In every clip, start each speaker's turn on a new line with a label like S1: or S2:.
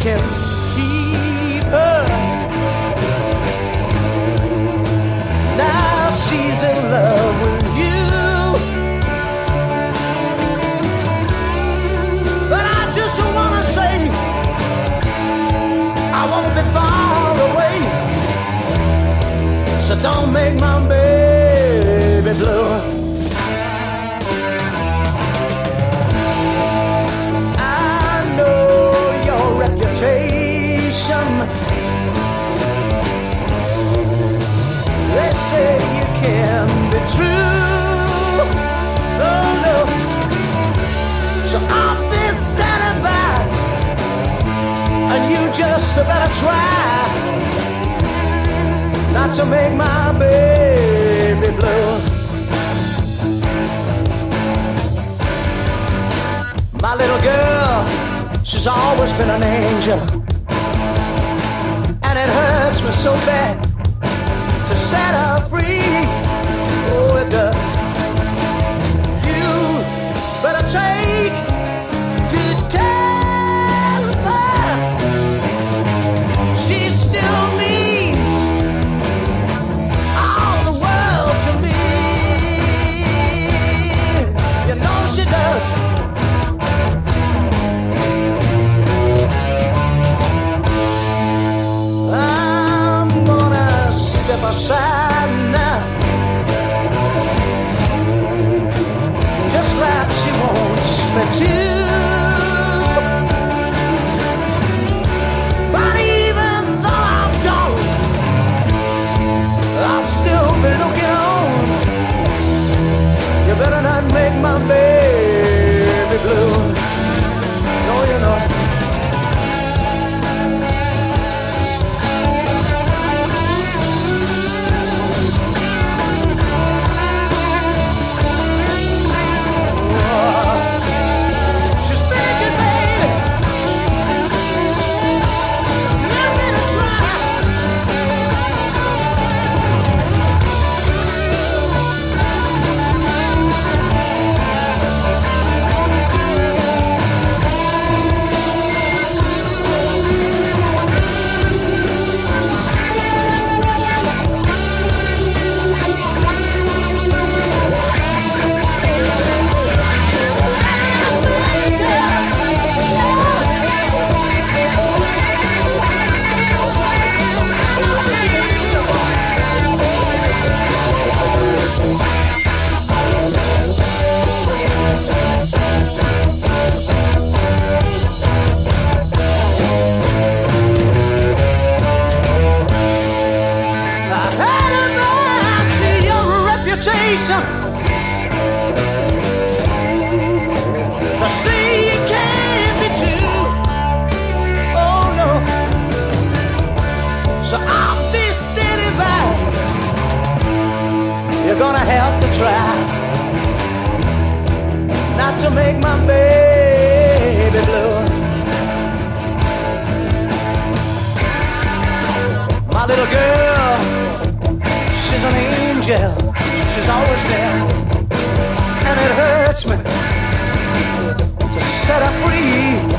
S1: can keep her. Now she's in love with you. But I just wanna say, I wanna be far away. So don't make my baby blue. Can be true. Oh no. So I'll be standing by, and you just better try not to make my baby blue. My little girl, she's always been an angel. And it hurts me so bad to set her free. Wants me gonna have to try not to make my baby blue. My little girl, she's an angel. She's always there. And it hurts me to set her free.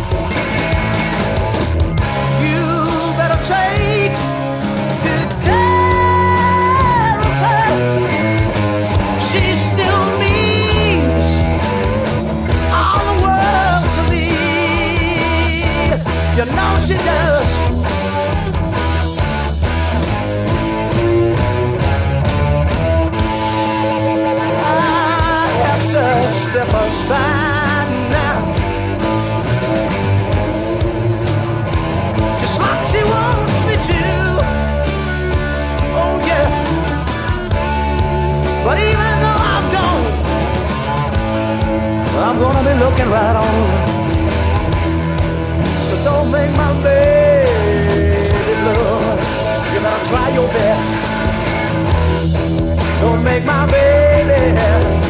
S1: Step aside now. Just like she wants me to. Oh, yeah. But even though I'm gone, I'm gonna be looking right on. So don't make my baby blue. You better try your best. Don't make my baby